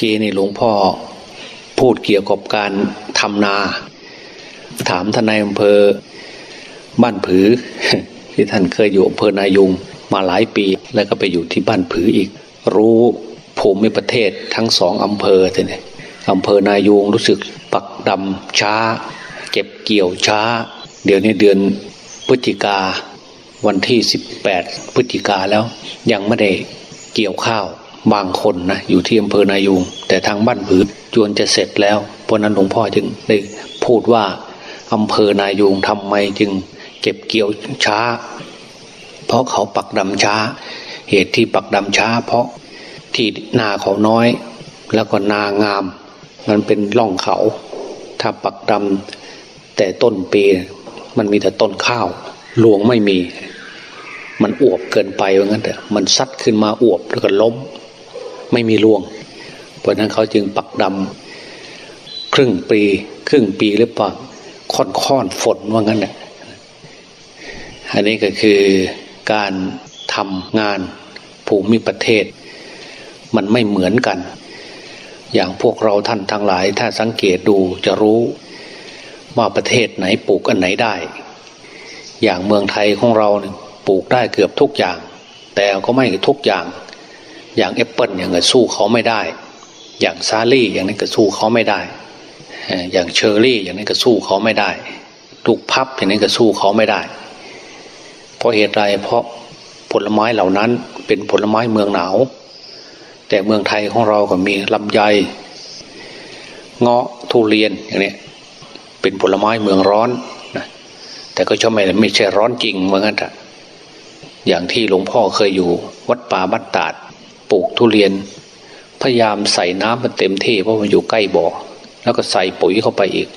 กีนี่หลวงพ่อพูดเกี่ยวกับการทำนา ถามทนายอำเภอบ้านผือ ที่ท่านเคยอยู่อำเภอนายุงมาหลายปี แล้วก็ไปอยู่ที่บ้านผืออีก รู้ภูมิประเทศทั้งสองอำเภอเนี่ยอำเภอนายุงรู้สึกปักดำช้า เก็บเกี่ยวช้า เดี๋ยวนี้เดือนพฤศจิกาวันที่สิบแปดพฤศจิกาแล้วยังไม่ได้เกี่ยวข้าว บางคนนะอยู่ที่อำเภอนายุงแต่ทางบ้านผือจวนจะเสร็จแล้ว เพราะนั้นหลวงพ่อจึงได้พูดว่าอำเภอนายุงทำไมจึง เก็บเกี่ยวช้า เพราะเขาปักดำช้า เหตุที่ปักดำช้า เพราะที่นาเขาน้อย แล้วก็นางาม มันเป็นร่องเขา ถ้าปักดำแต่ต้นปีมันมีแต่ต้นข้าวหลวงไม่มี มันอวบเกินไปว่างั้นเถอะมันซัดขึ้นมาอวบแล้วก็ล้ม ไม่มีรวง เพราะนั้นเขาจึงปักดำครึ่งปีครึ่งปีหรือเปล่าค่อนค่อนฝนว่างั้นแหละอันนี้ก็คือการทำงานภูมิประเทศ มันไม่เหมือนกัน อย่างพวกเราท่านทั้งหลาย ถ้าสังเกตดูจะรู้ว่าประเทศไหนปลูกอันไหนได้ อย่างเมืองไทยของเราปลูกได้เกือบทุกอย่าง แต่ก็ไม่ทุกอย่าง อย่างแอปเปิลอย่างนี้สู้เขาไม่ได้ อย่างสาลี่อย่างนี้ก็สู้เขาไม่ได้ อย่างเชอร์รี่อย่างนี้ก็สู้เขาไม่ได้ลูกพลับอย่างนี้ก็สู้เขาไม่ได้ เพราะเหตุไรเพราะผลไม้เหล่านั้นเป็นผลไม้เมืองหนาว แต่เมืองไทยของเราก็มีลำไยเงาะทุเรียนอย่างนี้เป็นผลไม้เมืองร้อนนะแต่ก็ชอบไม่ไม่ใช่ร้อนจริงเหมือนกันอะอย่างที่หลวงพ่อเคยอยู่วัดป่าบัดตาด ปลูกทุเรียน พยายามใส่น้ำมันเต็มที่เพราะมันอยู่ใกล้บ่อ แล้วก็ใส่ปุ๋ยเข้าไปอีก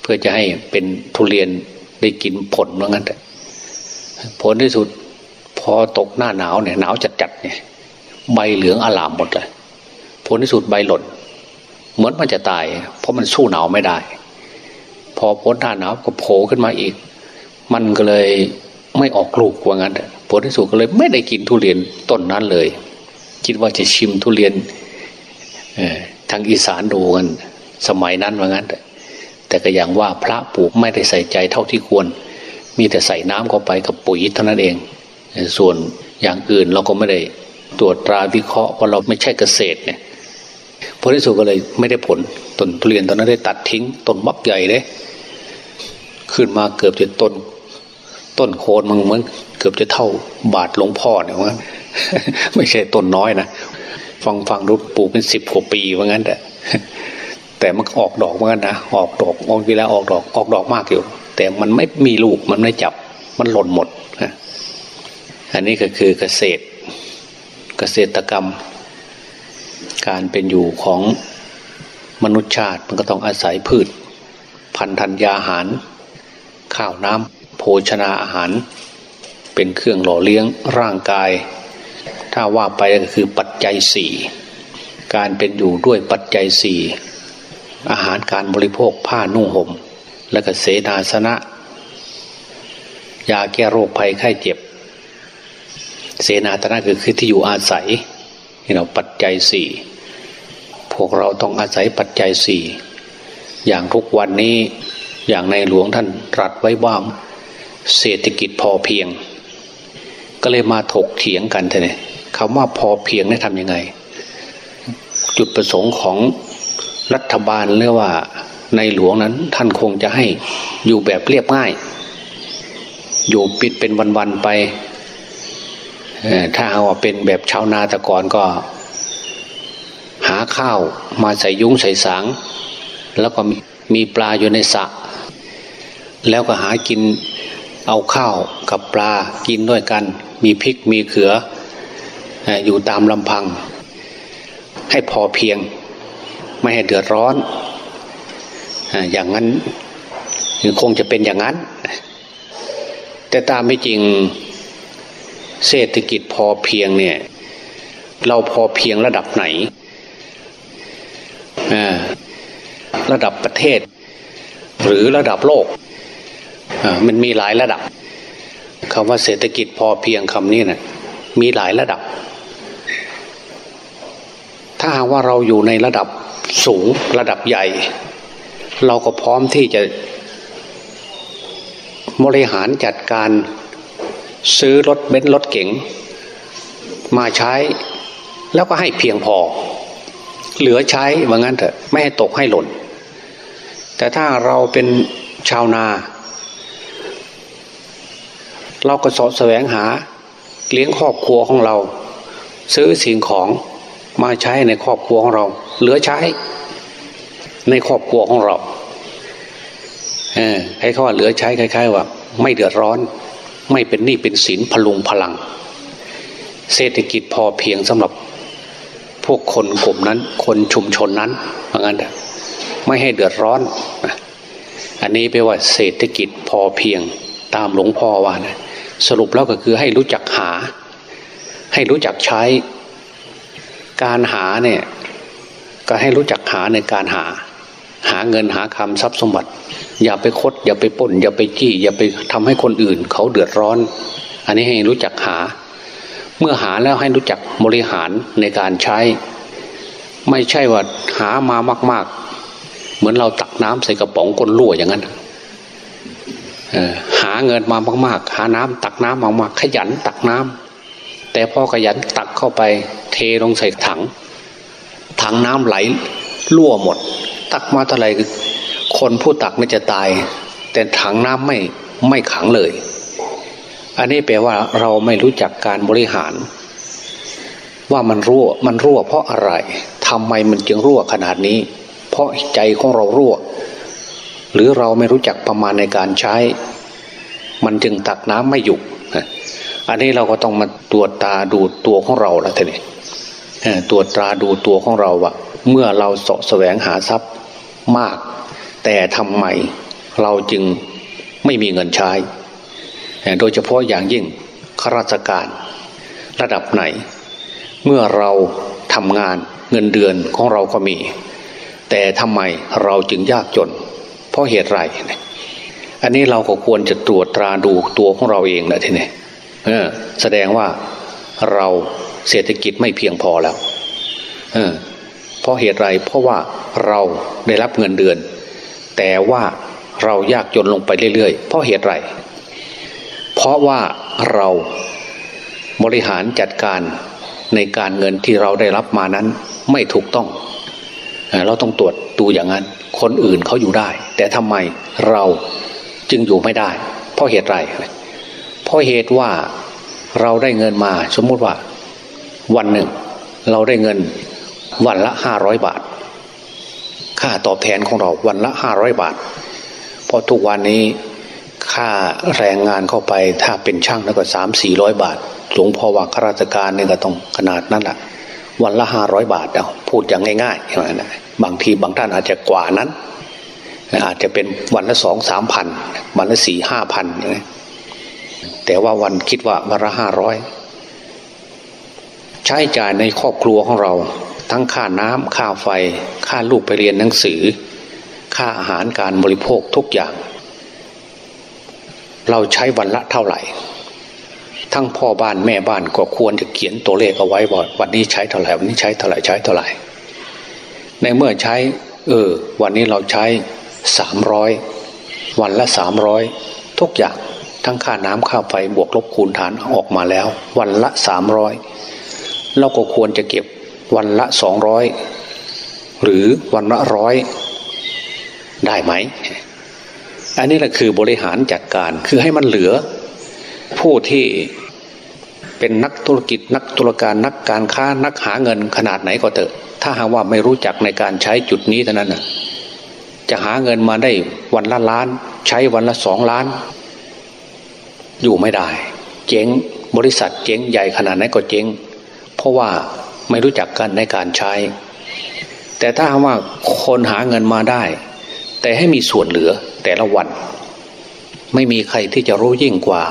เพื่อจะให้เป็นทุเรียนได้กินผลเหมือนกันแต่ผลที่สุดพอตกหน้าหนาวเนี่ยหนาวจัดๆเนี่ยใบเหลืองอลามหมดเลยผลที่สุดใบหล่นเหมือนมันจะตาย เพราะมันสู้หนาวไม่ได้ พอพ้นหน้าหนาวก็โผล่ขึ้นมาอีก มันก็เลยไม่ออกลูกว่างั้นผลที่สุดก็เลยไม่ได้กินทุเรียนต้นนั้นเลย คิดว่าจะชิมทุเรียนทางอีสานดูกันสมัยนั้นว่างั้น แต่ก็อย่างว่าพระปลูกไม่ได้ใส่ใจเท่าที่ควร มีแต่ใส่น้ำเข้าไปกับปุ๋ยเท่านั้นเอง ส่วนอย่างอื่นเราก็ไม่ได้ตรวจตราวิเคราะห์เพราะเราไม่ใช่เกษตรเนี่ยผลที่สุดก็เลยไม่ได้ผลต้นทุเรียนตอนนั้นได้ตัดทิ้งต้นบักใหญ่เลยขึ้นมาเกือบจะต้น ต้นโคนมันเหมือนเกือบจะเท่าบาทหลวงพ่อเนี่ยว่า ไม่ใช่ต้นน้อยนะฟังฟังรูปปลูกเป็นสิบกว่าปีว่างั้นแต่แต่มันออกดอกเหมือนกันนะออกดอกออกเวลาออกดอกออกดอกมากอยู่ แต่มันไม่มีลูกมันไม่จับมันหล่นหมดอันนี้ก็คือเกษตร เกษตรกรรม การเป็นอยู่ของมนุษยชาติมันก็ต้องอาศัยพืช พันธัญญาหาร ข้าวน้ำโภชนาอาหาร เป็นเครื่องหล่อเลี้ยงร่างกาย ถ้าว่าไปก็คือปัจจัยสี่การเป็นอยู่ด้วยปัจจัยสี่อาหารการบริโภคผ้านุ่งห่ม และก็เสนาสนะ ยาแก้โรคภัยไข้เจ็บ เสนาสนะคือคือที่อยู่อาศัยที่เราปัจจัยสี่พวกเราต้องอาศัยปัจจัยสี่อย่างทุกวันนี้อย่างในหลวงท่านตรัสไว้ว่าเศรษฐกิจพอเพียง ก็เลยมาถกเถียงกันเท่นี่คำว่าพอเพียงนี่ทำยังไง จุดประสงค์ของรัฐบาลเรียกว่าในหลวงนั้น ท่านคงจะให้อยู่แบบเรียบง่าย อยู่ปิดเป็นวันๆไปถ้าเอาว่าเป็นแบบชาวนาตะกอนก็ หาข้าวมาใส่ยุ้งใส่สางแล้วก็มีปลาอยู่ในสระแล้วก็หากินเอาข้าวกับปลากินด้วยกัน มีพริกมีเขืออยู่ตามลำพัง ให้พอเพียง ไม่ให้เดือดร้อน อย่างนั้นคงจะเป็นอย่างนั้น แต่ตามไม่จริงเศรษฐกิจพอเพียงเนี่ย เราพอเพียงระดับไหน ระดับประเทศ หรือระดับโลกมันมีหลายระดับ คำว่าเศรษฐกิจพอเพียงคำนี้นะ่ะมีหลายระดับ ถ้าหากว่าเราอยู่ในระดับสูงระดับใหญ่ เราก็พร้อมที่จะบริหารจัดการซื้อรถเบนซ์รถเก๋งมาใช้ แล้วก็ให้เพียงพอ เหลือใช้ว่างั้นเถอะไม่ให้ตกให้หล่น แต่ถ้าเราเป็นชาวนา เราก็สอแสวงหา เลี้ยงครอบครัวของเรา ซื้อสิ่งของมาใช้ในครอบครัวของเรา เหลือใช้ ในครอบครัวของเราเออให้เขาว่าเหลือใช้คล้ายๆว่า ไม่เดือดร้อน ไม่เป็นหนี้เป็นสินพลุงพลัง เศรษฐกิจพอเพียงสำหรับพวกคนกลุ่มนั้น คนชุมชนนั้นเพราะงั้นไม่ให้เดือดร้อนอันนี้แปลว่าเศรษฐกิจพอเพียงตามหลวงพ่อว่านะ สรุปแล้วก็คือให้รู้จักหา ให้รู้จักใช้ การหาเนี่ยก็ให้รู้จักหาในการหา หาเงินหาคำทรัพย์สมบัติ อย่าไปคด อย่าไปป่น อย่าไปจี้ อย่าไปทำให้คนอื่น เขาเดือดร้อน อันนี้ให้รู้จักหา เมื่อหาแล้วให้รู้จักบริหารในการใช้ ไม่ใช่ว่าหามามาก ๆ เหมือนเราตักน้ำใส่กระป๋องก้นรั่วอย่างนั้น หาเงินมามาก ๆ หาน้ำตักน้ำมากๆขยันตักน้ำแต่พอขยันตักเข้าไป เทลงใส่ถัง ถังน้ำไหลรั่วหมด ตักมาเท่าไหร่คนผู้ตักไม่จะตาย แต่ถังน้ำไม่ไม่ขังเลย อันนี้แปลว่าเราไม่รู้จักการบริหาร ว่ามันรั่วมันรั่วเพราะอะไรทำไมมันจึงรั่วขนาดนี้ เพราะใจของเรารั่ว หรือเราไม่รู้จักประมาณในการใช้ มันจึงตักน้ำไม่หยุดอันนี้เราก็ต้องมาตรวจตาดูตัวของเราแล้วทีนี้ตรวจตาดูตัวของเราว่าเมื่อเราสะแสวงหาทรัพย์มาก แต่ทำไมเราจึงไม่มีเงินใช้ โดยเฉพาะอย่างยิ่งข้าราชการระดับไหน เมื่อเราทำงานเงินเดือนของเราก็มี แต่ทำไมเราจึงยากจน เพราะเหตุไรอันนี้เราก็ควรจะตรวจตราดูตัวของเราเองนะทีนี้แสดงว่าเราเศรษฐกิจไม่เพียงพอแล้วเเพราะเหตุไรเพราะว่าเราได้รับเงินเดือน แต่ว่าเรายากจนลงไปเรื่อยๆ เพราะเหตุไร เพราะว่าเราบริหารจัดการในการเงินที่เราได้รับมานั้นไม่ถูกต้อง เราต้องตรวจดูอย่างนั้น คนอื่นเขาอยู่ได้ แต่ทำไมเราจึงอยู่ไม่ได้ เพราะเหตุไรเพราะเหตุว่าเราได้เงินมาสมมติว่า วันหนึ่ง เราได้เงินวันละห้าร้อยบาท ค่าตอบแทนของเราวันละห้าร้อยบาท เพราะทุกวันนี้ค่าแรงงานเข้าไปถ้าเป็นช่างแล้วก็สามสี่ร้อยบาท หลวงพ่อว่าข้าราชการเนี่ยก็ต้องขนาดนั้นแหละวันละห้าร้อยบาทเอาพูดอย่างง่ายๆอย่างนั้น บางทีบางท่านอาจจะกว่านั้น อาจจะเป็นวันละสองสามพันวันละสี่ห้าพันอย่างนี้แต่ว่าวันคิดว่าวันละห้าร้อยใช้จ่ายในครอบครัวของเรา ทั้งค่าน้ำค่าไฟ ค่าลูกไปเรียนหนังสือ ค่าอาหารการบริโภคทุกอย่าง เราใช้วันละเท่าไหร่ ทั้งพ่อบ้านแม่บ้านก็ควรจะเขียนตัวเลขเอาไว้ว่าวันนี้ใช้เท่าไหร่วันนี้ใช้เท่าไหร่ใช้เท่าไหร่ ในเมื่อใช้ เออ วันนี้เราใช้สามร้อยวันละสามร้อยทุกอย่างทั้งค่าน้ำค่าไฟบวกลบคูณฐานออกมาแล้ว วันละสามร้อยเราก็ควรจะเก็บวันละสองร้อยหรือวันละร้อยได้ไหม อันนี้แหละคือบริหารจัดการคือให้มันเหลือ ผู้ที่ เป็นนักธุรกิจนักธุรการนักการค้านักหาเงินขนาดไหนก็เถอะ ถ้าหากว่าไม่รู้จักในการใช้จุดนี้เท่านั้นนะจะหาเงินมาได้วันละล้าน ใช้วันละสองล้าน อยู่ไม่ได้ เจ๊งบริษัทเจ๊งใหญ่ขนาดไหนก็เจ๊งเพราะว่าไม่รู้จักกันในการใช้ แต่ถ้าว่าคนหาเงินมาได้ แต่ให้มีส่วนเหลือแต่ละวัน ไม่มีใครที่จะรู้ยิ่งกว่า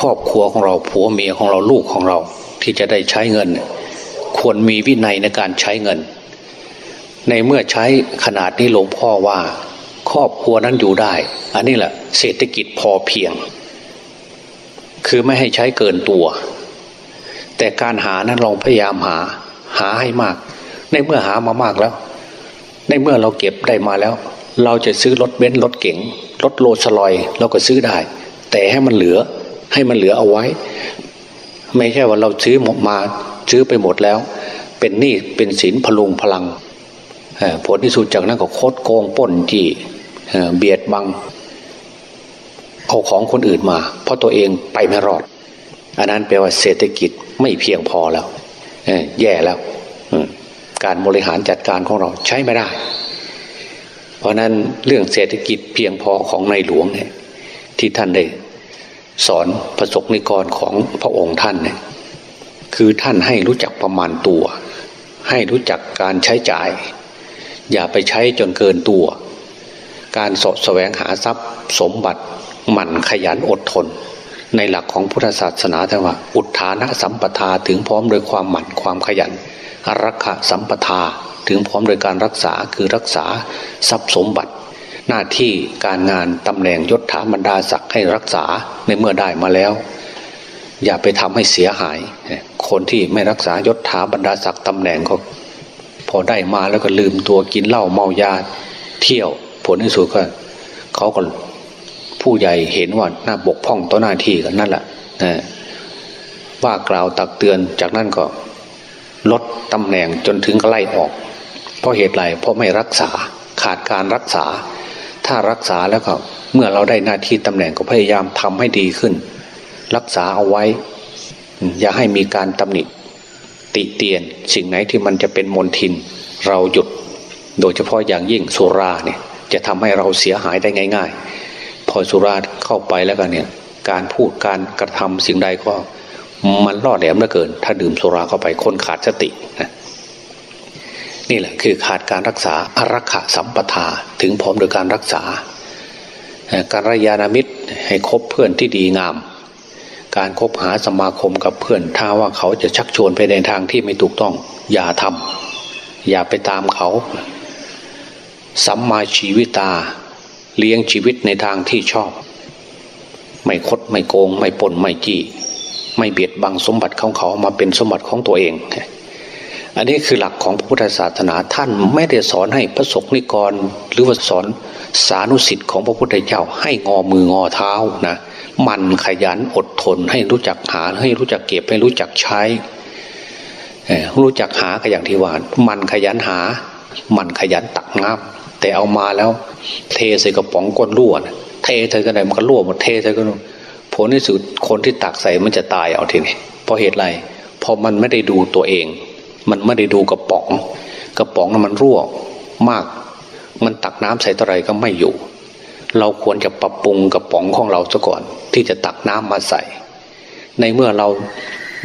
ครอบครัวของเราผัวเมียของเราลูกของเรา ที่จะได้ใช้เงิน ควรมีวินัยในการใช้เงิน ในเมื่อใช้ขนาดนี้หลวงพ่อว่า ครอบครัวนั้นอยู่ได้ อันนี้แหละเศรษฐกิจพอเพียง คือไม่ให้ใช้เกินตัว แต่การหานั้นลองพยายามหา หาให้มาก ในเมื่อหามามากแล้ว ในเมื่อเราเก็บได้มาแล้ว เราจะซื้อรถเบนซ์รถเก๋งรถโรลสลอยเราก็ซื้อได้ แต่ให้มันเหลือ ให้มันเหลือเอาไว้ ไม่ใช่ว่าเราซื้อหมดมาซื้อไปหมดแล้ว เป็นหนี้เป็นสินพลุงพลังผลที่สุดจากนั้นก็โคดโกงป้นจีเบียดบัง เอาของคนอื่นมา เพราะตัวเองไปไม่รอด อันนั้นแปลว่าเศรษฐกิจไม่เพียงพอแล้วแย่แล้วการบริหารจัดการของเราใช้ไม่ได้ เพราะนั้นเรื่องเศรษฐกิจเพียงพอของในหลวงเนี่ยที่ท่านได้ สอนประสบนิกรของพระองค์ท่านเนี่ยคือท่านให้รู้จักประมาณตัว ให้รู้จักการใช้จ่าย อย่าไปใช้จนเกินตัว การสดแสวงหาทรัพย์สมบัติหมั่นขยันอดทน ในหลักของพุทธศาสนาท่านว่า อุทานะสัมปทาถึงพร้อมโดยความหมั่นความขยันรักษาสัมปทาถึงพร้อมโดยการรักษาคือรักษาทรัพย์สมบัติ หน้าที่การงานตำแหน่งยศถาบรรดาศักดิ์ให้รักษาในเมื่อได้มาแล้ว อย่าไปทำให้เสียหาย คนที่ไม่รักษายศถาบรรดาศักดิ์ตำแหน่งก็พอได้มาแล้วก็ลืมตัวกินเหล้าเมายาเที่ยวผลที่สุดก็เขาก็ผู้ใหญ่เห็นว่าหน้าบกพร่องต่อหน้าที่กันนั่นแหละว่ากล่าวตักเตือนจากนั้นก็ลดตำแหน่งจนถึงไล่ออก เพราะเหตุไรเพราะไม่รักษาขาดการรักษา ถ้ารักษาแล้วก็เมื่อเราได้หน้าที่ตำแหน่งก็พยายามทำให้ดีขึ้น รักษาเอาไว้ อย่าให้มีการตำหนิติเตียน สิ่งไหนที่มันจะเป็นมลทิน เราหยุด โดยเฉพาะอย่างยิ่งสุราเนี่ยจะทำให้เราเสียหายได้ง่าย ๆ พอสุราเข้าไปแล้วกันเนี่ยการพูดการกระทำสิ่งใดก็ มันล่อแหลมเหลือเกิน ถ้าดื่มสุราเข้าไปคนขาดสตินะ นี่แหละคือขาดการรักษาอารักขาสัมปทาถึงพร้อมโดยการรักษา การรยานามิตรให้คบเพื่อนที่ดีงาม การคบหาสมาคมกับเพื่อนถ้าว่าเขาจะชักชวนไปในทางที่ไม่ถูกต้อง อย่าทำอย่าไปตามเขา สัมมาชีวิตา เลี้ยงชีวิตในทางที่ชอบ ไม่คดไม่โกง ไม่ปนไม่จี้ ไม่เบียดบังสมบัติของเขามาเป็นสมบัติของตัวเอง อันนี้คือหลักของพระพุทธศาสนาท่านไม่ได้สอนให้พระสงฆ์นิกร หรือว่าสอนสานุสิทธิ์ของพระพุทธเจ้าให้งอมืองอเท้านะมันขยันอดทนให้รู้จักหาให้รู้จักเก็บให้รู้จักใช้รู้จักหาก็อย่างที่ว่ามันขยันหา มันขยันตักน้ำแต่เอามาแล้ว เทใส่กระป๋องก้นรั่วเทใส่กระไดมันก็รั่วหมดเทใส่ก็ผลที่สุดคนที่ตักใส่มันจะตายเอาทีนี้เพราะเหตุไรเพราะมันไม่ได้ดูตัวเอง มันไม่ได้ดูกระป๋อง กระป๋องนั้นมันรั่วมาก มันตักน้ำใส่เท่าไรก็ไม่อยู่ เราควรจะปรับปรุงกระป๋องของเราซะก่อน ที่จะตักน้ำมาใส่ ในเมื่อเรา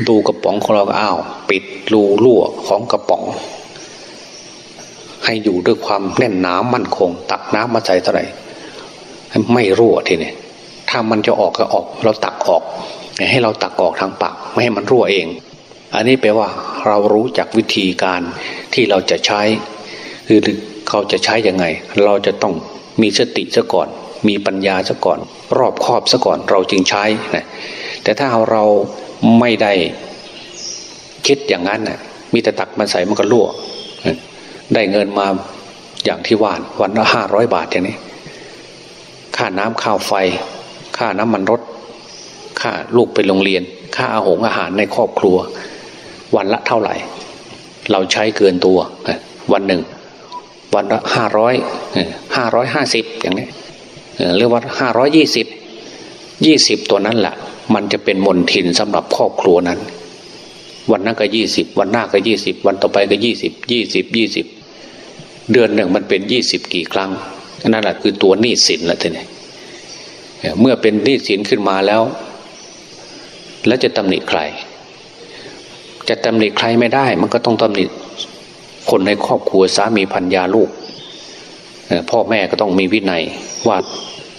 ดูกระป๋องของเราอ้าว ปิดรูรั่วของกระป๋อง ให้อยู่ด้วยความแน่นหนามั่นคง ตักน้ำมาใส่เท่าไรไม่รั่วทีนี้ถ้ามันจะออกก็ออก เราตักออก ให้เราตักออกทางปากไม่ให้มันรั่วเอง อันนี้แปลว่าเรารู้จักวิธีการที่เราจะใช้ คือเขาจะใช้ยังไง เราจะต้องมีสติซะก่อน มีปัญญาซะก่อน รอบครอบซะก่อนเราจึงใช้นะแต่ถ้าเราไม่ได้คิดอย่างนั้นนะมีแต่ตักมันใส่มันก็รั่วได้เงินมาอย่างที่ว่านวันละห้าร้อยบาทอย่างนี้ค่าน้ำข้าวไฟ ค่าน้ำมันรถ ค่าลูกไปโรงเรียน ค่าอาหงอาหารในครอบครัว วันละเท่าไหร่ เราใช้เกินตัว วันหนึ่ง วันละห้าร้อยห้าร้อยห้าสิบอย่างนี้เรียกว่าห้าร้อยยี่สิบยี่สิบตัวนั้นแหละมันจะเป็นมนทินสำหรับครอบครัวนั้น วันนั้นก็ยี่สิบวันหน้าก็ยี่สิบวันต่อไปก็ยี่สิบยี่สิบยี่สิบเดือนหนึ่งมันเป็นยี่สิบกี่ครั้งนั่นแหละคือตัวหนี้สินแล้วทีนี้เมื่อเป็นหนี้สินขึ้นมาแล้ว แล้วจะตำหนิใคร จะตำหนิใครไม่ได้ มันก็ต้องตำหนิคนในครอบครัวสามีพัญญาลูกพ่อแม่ก็ต้องมีวินัยว่า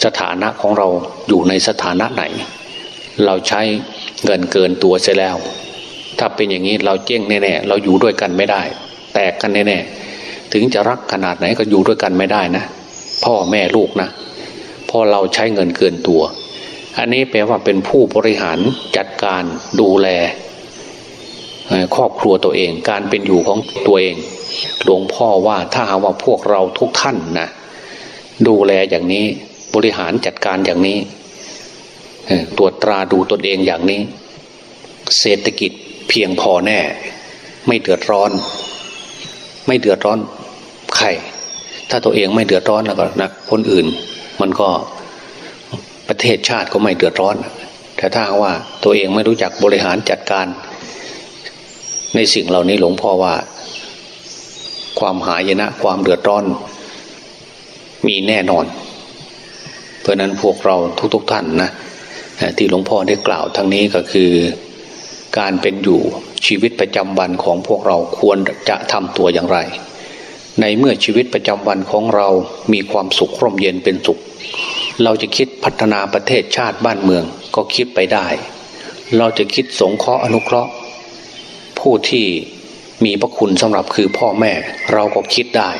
สถานะของเราอยู่ในสถานะไหน เราใช้เงินเกินตัวเสียแล้ว ถ้าเป็นอย่างนี้เราเจ๊งแน่ๆเราอยู่ด้วยกันไม่ได้ แตกกันแน่ๆถึงจะรักขนาดไหนก็อยู่ด้วยกันไม่ได้นะ พ่อแม่ลูกนะพอเราใช้เงินเกินตัว อันนี้แปลว่าเป็นผู้บริหารจัดการดูแล ครอบครัวตัวเอง การเป็นอยู่ของตัวเอง หลวงพ่อว่าถ้าหาว่าพวกเราทุกท่านนะดูแลอย่างนี้บริหารจัดการอย่างนี้ตรวจตราดูตนเองอย่างนี้ เศรษฐกิจเพียงพอแน่ ไม่เดือดร้อน ไม่เดือดร้อนใครถ้าตัวเองไม่เดือดร้อนแล้วก็นะคนอื่น มันก็ประเทศชาติก็ไม่เดือดร้อน แต่ถ้าว่าตัวเองไม่รู้จักบริหารจัดการ ในสิ่งเหล่านี้หลวงพ่อว่า ความหายนะ ความเดือดร้อน มีแน่นอน เพราะนั้นพวกเราทุกๆทท่านนะที่หลวงพ่อได้กล่าวทั้งนี้ก็คือการเป็นอยู่ชีวิตประจำวันของพวกเราควรจะทำตัวอย่างไร ในเมื่อชีวิตประจำวันของเรามีความสุขร่มเย็นเป็นสุข เราจะคิดพัฒนาประเทศชาติบ้านเมืองก็คิดไปได้ เราจะคิดสงเคราะห์อนุเคราะห์ ผู้ที่มีพระคุณสำหรับคือพ่อแม่เราก็คิดได้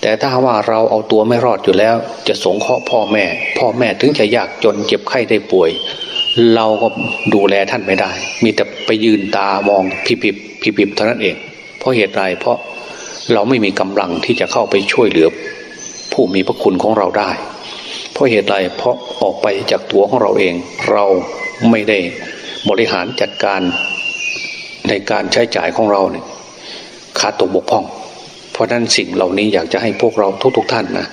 แต่ถ้าว่าเราเอาตัวไม่รอดอยู่แล้ว จะสงเคราะห์พ่อแม่ พ่อแม่ถึงจะยากจนเจ็บไข้ได้ป่วย เราก็ดูแลท่านไม่ได้ มีแต่ไปยืนตามองพิบิบพิบิบเท่านั้นเอง เพราะเหตุไรเพราะเราไม่มีกำลังที่จะเข้าไปช่วยเหลือ ผู้มีพระคุณของเราได้ เพราะเหตุไรเพราะออกไปจากตัวของเราเอง เราไม่ได้บริหารจัดการ ในการใช้จ่ายของเราเนี่ยขาดตกบกพร่อง เพราะนั้นสิ่งเหล่านี้อยากจะให้พวกเราทุกๆทท่านนะ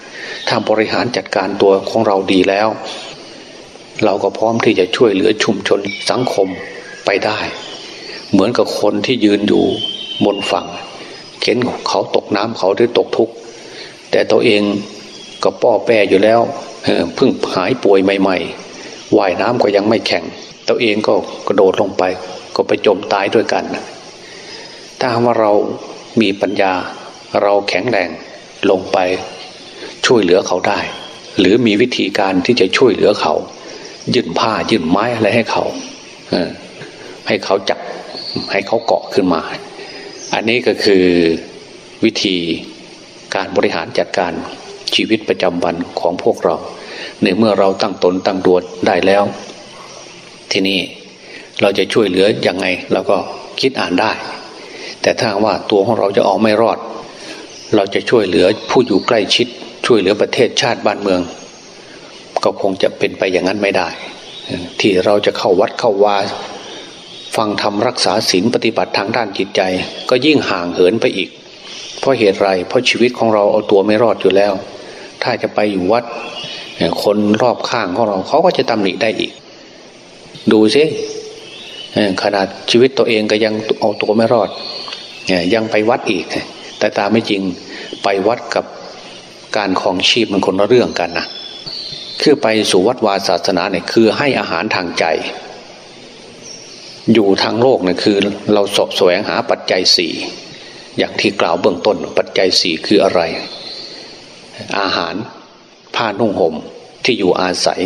ถ้าบริหารจัดการตัวของเราดีแล้ว เราก็พร้อมที่จะช่วยเหลือชุมชนสังคมไปได้ เหมือนกับคนที่ยืนอยู่บนฝั่ง เข็นเขาตกน้ำเขาได้ตกทุกข์แต่ตัวเองก็ป้อแปรอยู่แล้วเพิ่งหายป่วยใหม่ ๆ ว่ายน้ำก็ยังไม่แข็ง ตัวเองก็กระโดดลงไป ก็ไปจมตายด้วยกัน ถ้าว่าเรามีปัญญาเราแข็งแรงลงไปช่วยเหลือเขาได้ หรือมีวิธีการที่จะช่วยเหลือเขา ยื่นผ้ายื่นไม้อะไรให้เขาให้เขาจับให้เขาเกาะขึ้นมา อันนี้ก็คือวิธีการบริหารจัดการชีวิตประจำวันของพวกเรา ในเมื่อเราตั้งตนตั้งตัวได้แล้ว ทีนี้ เราจะช่วยเหลืออยังไงเราก็คิดอ่านได้ แต่ถ้าว่าตัวของเราจะออกไม่รอด เราจะช่วยเหลือผู้อยู่ใกล้ชิด ช่วยเหลือประเทศชาติบ้านเมือง ก็คงจะเป็นไปอย่างนั้นไม่ได้ ที่เราจะเข้าวัดเข้าวาฟังธรรมรักษาศีลปฏิบัติทางด้านจิตใจ ก็ยิ่งห่างเหินไปอีก เพราะเหตุไรเพราะชีวิตของเราเอาตัวไม่รอดอยู่แล้ว ถ้าจะไปอยู่วัดคนรอบข้างของเราเขาก็จะตำหนิได้อีก ดูซิ ขนาดชีวิตตัวเองก็ยังเอาตัวไม่รอดยังไปวัดอีก แต่ตามไม่จริงไปวัดกับการของชีพมันคนละเรื่องกันนะคือไปสู่วัดวาศาสนาเนี่ยคือให้อาหารทางใจ อยู่ทางโลกเนี่ยคือ เราสอบแสวงหาปัจจัยสี่อย่างที่กล่าวเบื้องต้น ปัจจัยสี่คืออะไร อาหารผ้านุ่งห่มที่อยู่อาศัย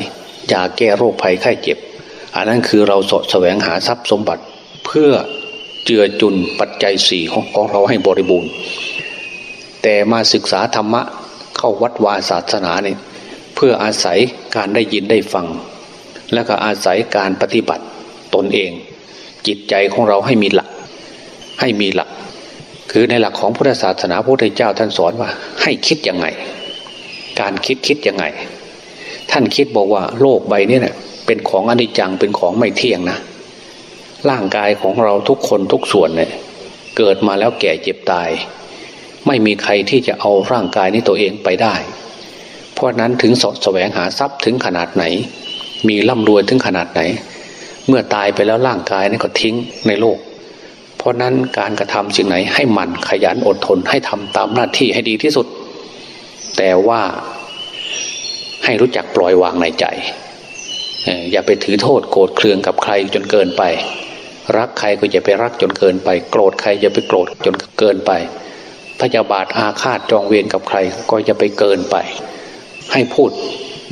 ยาแก้โรคภัยไข้เจ็บ อันนั้นคือเราสอบแสวงหาทรัพย์สมบัติเพื่อเจือจุนปัจจัยสี่ของของเราให้บริบูรณ์ แต่มาศึกษาธรรมะเข้าวัดวาศาสนาเนี่ยเพื่ออาศัยการได้ยินได้ฟัง และก็อาศัยการปฏิบัติตนเอง จิตใจของเราให้มีหลัก ให้มีหลัก คือในหลักของพุทธศาสนาพระพุทธเจ้าท่านสอนว่า ให้คิดยังไง การคิดคิดยังไง ท่านคิดบอกว่าโลกใบนี้เนะ่ย เป็นของอนิจจังเป็นของไม่เที่ยงนะร่างกายของเราทุกคนทุกส่วนเนี่ยเกิดมาแล้วแก่เจ็บตาย ไม่มีใครที่จะเอาร่างกายนี้ตัวเองไปได้ เพราะนั้นถึงสดแสวงหาทรัพย์ถึงขนาดไหน มีร่ำรวยถึงขนาดไหน เมื่อตายไปแล้วร่างกายนี่ก็ทิ้งในโลก เพราะนั้นการกระทำสิ่งไหนให้มันขยันอดทนให้ทำตามหน้าที่ให้ดีที่สุด แต่ว่าให้รู้จักปล่อยวางในใจ อย่าไปถือโทษโกรธเคืองกับใครจนเกินไป รักใครก็อย่าไปรักจนเกินไป โกรธใครอย่าไปโกรธจนเกินไป พยาบาทอาฆาตจองเวรกับใครก็อย่าไปเกินไป ให้พูด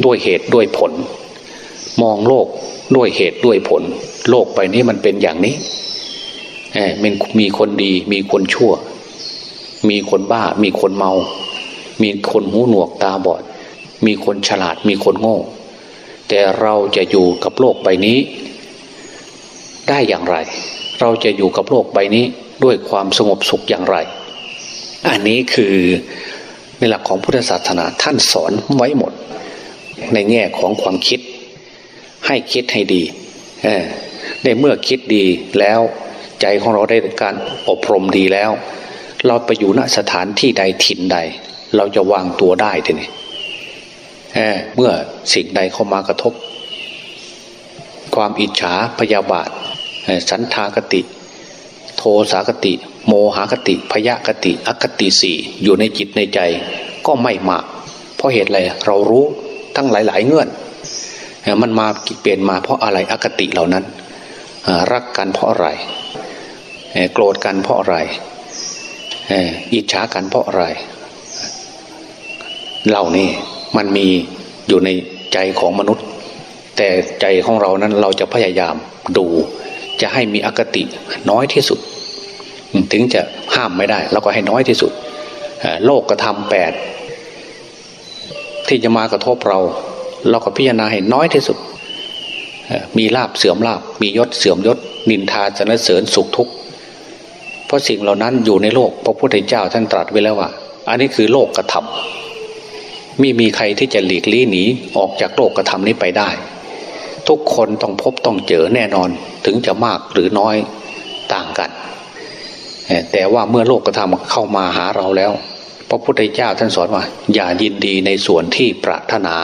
ด้วยเหตุด้วยผล มองโลกด้วยเหตุด้วยผล โลกไปนี้มันเป็นอย่างนี้มันมีคนดีมีคนชั่ว มีคนบ้า มีคนเมา มีคนหูหนวกตาบอด มีคนฉลาดมีคนโง่ แต่เราจะอยู่กับโลกใบนี้ ได้อย่างไร เราจะอยู่กับโลกใบนี้ด้วยความสงบสุขอย่างไร อันนี้คือในหลักของพุทธศาสนาท่านสอนไว้หมด ในแง่ของความคิด ให้คิดให้ดีในเมื่อคิดดีแล้วใจของเราได้การอบรมดีแล้ว เราไปอยู่ณสถานที่ใดถิ่นใด เราจะวางตัวได้ทีนี้ เมื่อสิ่งใดเข้ามากระทบ ความอิจฉาพยาบาทสันทากติ โทสากติ โมหากติ พยากติอคติสี่อยู่ในจิตในใจก็ไม่มาเพราะเหตุอะไรเรารู้ทั้งหลาย ๆ เงื่อน มันมาเปลี่ยนมาเพราะอะไรอคติเหล่านั้น รักกันเพราะอะไร โกรธกันเพราะอะไร อิจฉากันเพราะอะไรเหล่านี้ มันมีอยู่ในใจของมนุษย์ แต่ใจของเรานั้นเราจะพยายามดูจะให้มีอคติน้อยที่สุด ถึงจะห้ามไม่ได้เราก็ให้น้อยที่สุด โลกกระทำแปดที่จะมากระทบเรา เราก็พิจารณาให้น้อยที่สุด มีลาบเสื่อมลาบมียศเสื่อมยศ นินทาสนเสริญสุขทุกข์เพราะสิ่งเหล่านั้นอยู่ในโลกพระพุทธเจ้าท่านตรัสไว้แล้วว่า อันนี้คือโลกกระทำ ม่มีใครที่จะหลีกลี่หนีออกจากโลกกระทำนี้ไปได้ ทุกคนต้องพบต้องเจอแน่นอนถึงจะมากหรือน้อยต่างกัน แต่ว่าเมื่อโลกกระทำเข้ามาหาเราแล้วพระพุทธเจ้าท่านสอนว่า อย่ายินดีในส่วนที่ปรารถนา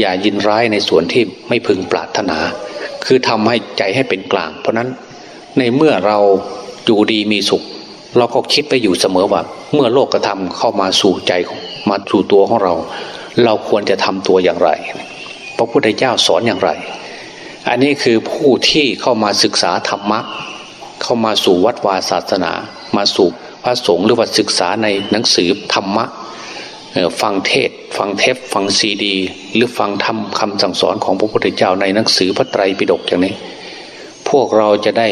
อย่ายินร้ายในส่วนที่ไม่พึงปรารถนา คือทำให้ใจให้เป็นกลาง เพราะนั้นในเมื่อเราอยู่ดีมีสุข เราก็คิดไปอยู่เสมอว่า เมื่อโลกกระทำเข้ามาสู่ใจของ มาสู่ตัวของเรา เราควรจะทำตัวอย่างไรพระพุทธเจ้าสอนอย่างไร อันนี้คือผู้ที่เข้ามาศึกษาธรรมะเข้ามาสู่วัดวาศาสนา มาสู่พระสงฆ์หรือว่าศึกษาในหนังสือธรรมะฟังเทศ ฟังเทปฟังซีดี หรือฟังธรรมคำสั่งสอนของพระพุทธเจ้าในหนังสือพระไตรปิฎกอย่างนี้ พวกเราจะได้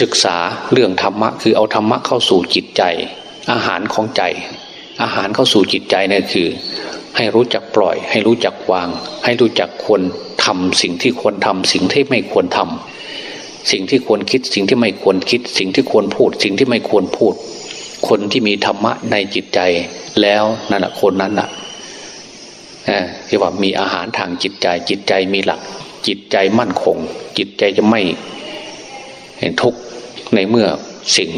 ศึกษาเรื่องธรรมะ คือเอาธรรมะเข้าสู่จิตใจ อาหารของใจ อาหารเข้าสู่จิตใจนี่คือ ให้รู้จักปล่อย ให้รู้จักวาง ให้รู้จักควรทำสิ่งที่ควรทำสิ่งที่ไม่ควรทำสิ่งที่ควรคิด สิ่งที่ไม่ควรคิด สิ่งที่ควรพูด สิ่งที่ไม่ควรพูด คนที่มีธรรมะในจิตใจ แล้วนั่นแหะคนนั้นน่ะที่ว่ามีอาหารทางจิตใจ จิตใจมีหลัก จิตใจมั่นคง จิตใจจะไม่ทุกข์ในเมื่อสิ่ง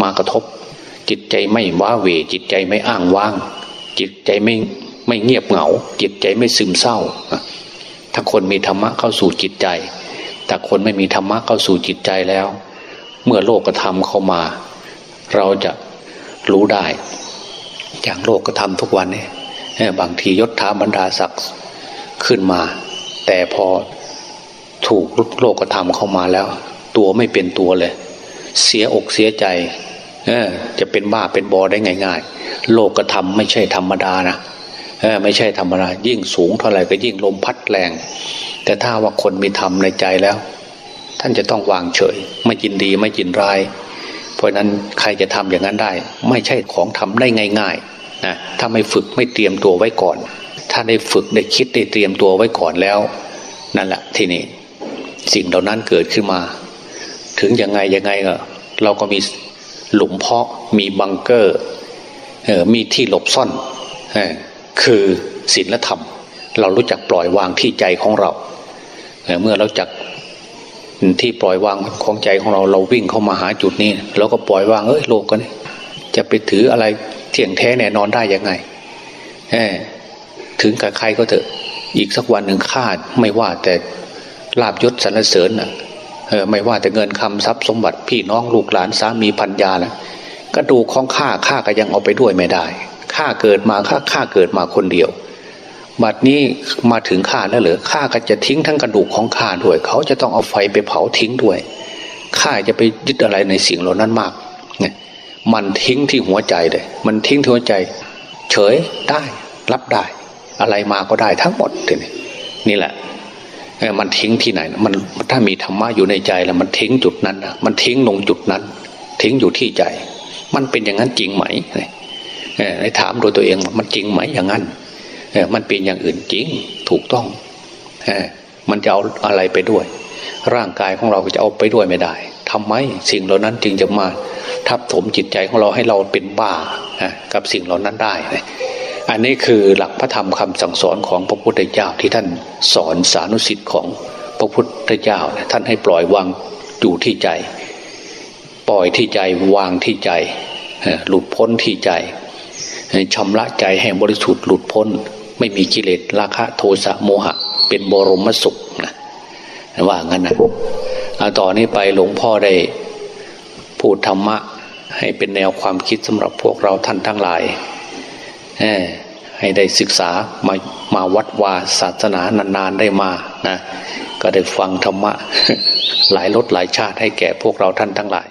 มากระทบ จิตใจไม่ว้าเว จิตใจไม่อ้างว้าง จิตใจไม่ไม่เงียบเหงา จิตใจไม่ซึมเศร้า ถ้าคนมีธรรมะเข้าสู่จิตใจ แต่คนไม่มีธรรมะเข้าสู่จิตใจแล้ว เมื่อโลกธรรมเข้ามา เราจะรู้ได้ อย่างโลกธรรมทุกวันนี้บางทียศถาบรรดาศักดิ์ขึ้นมา แต่พอถูกโลกธรรมเข้ามาแล้ว ตัวไม่เป็นตัวเลย เสียอกเสียใจ จะเป็นบ้าเป็นบอได้ง่าย ๆ โลกกระทำไม่ใช่ธรรมดานะไม่ใช่ธรรมดายิ่งสูงเท่าไหร่ก็ยิ่งลมพัดแรง แต่ถ้าว่าคนมีธรรมในใจแล้ว ท่านจะต้องวางเฉย ไม่ยินดีไม่ยินร้าย เพราะนั้นใครจะทำอย่างนั้นได้ ไม่ใช่ของทำได้ง่ายๆนะถ้าไม่ฝึกไม่เตรียมตัวไว้ก่อน ถ้าได้ฝึกได้คิดได้เตรียมตัวไว้ก่อนแล้ว นั่นแหละทีนี้สิ่งเหล่านั้นเกิดขึ้นมา ถึงยังไงยังไงก็เราก็มี หลุมเพาะมีบังเกอร์มีที่หลบซ่อนคือศีลธรรม เรารู้จักปล่อยวางที่ใจของเราเมื่อเราจักที่ปล่อยวางของใจของเราเราวิ่งเข้ามาหาจุดนี้เราก็ปล่อยวางเอ้ยโลกกันจะไปถืออะไรเที่ยงแท้แน่นอนได้ยังไงถึงกับใครก็เถอะอีกสักวันหนึ่งคาดไม่ว่าแต่ลาบยศสรรเสริญนะ ไม่ว่าแต่เงินคำทรัพย์สมบัติพี่น้องลูกหลานสามีพันยาแล้วกระดูกของข้าข้าก็ยังเอาไปด้วยไม่ได้ข้าเกิดมาข้าข้าเกิดมาคนเดียว บัดนี้มาถึงข้าแล้วเหรอข้าก็จะทิ้งทั้งกระดูกของข้าด้วย เขาจะต้องเอาไฟไปเผาทิ้งด้วยข้าจะไปยึดอะไรในสิ่งเหล่านั้นมากเนี่ยมันทิ้งที่หัวใจเลย มันทิ้งที่หัวใจ เฉยได้รับได้ อะไรมาก็ได้ทั้งหมดนี่นี่แหละ มันทิ้งที่ไหน มันถ้ามีธรรมะอยู่ในใจแล้วมันทิ้งจุดนั้นนะมันทิ้งลงจุดนั้น ทิ้งอยู่ที่ใจ มันเป็นอย่างนั้นจริงไหมในถามโดยตัวเองมันจริงไหมอย่างนั้นมันเป็นอย่างอื่นจริงถูกต้องมันจะเอาอะไรไปด้วย ร่างกายของเราจะเอาไปด้วยไม่ได้ทำไมสิ่งเหล่านั้นจึงจะมาทับถมจิตใจของเราให้เราเป็นบ้ากับสิ่งเหล่านั้นได้ อันนี้คือหลักพระธรรมคำสั่งสอนของพระพุทธเจ้าที่ท่านสอนสานุสิทธิ์ของพระพุทธเจ้าท่านให้ปล่อยวางอยู่ที่ใจ ปล่อยที่ใจวางที่ใจ หลุดพ้นที่ใจชำระใจแห่งบริสุทธิ์หลุดพ้น ไม่มีกิเลสราคะโทสะโมหะ เป็นบรมสุขนะว่างั้นนะต่อนนี้ไปหลวงพ่อได้พูดธรรมะให้เป็นแนวความคิดสำหรับพวกเราท่านทั้งหลาย ให้ได้ศึกษามามาวัดวาศาสนานานๆได้มานะก็ได้ฟังธรรมะหลายรสหลายชาติให้แก่พวกเราท่านทั้งหลาย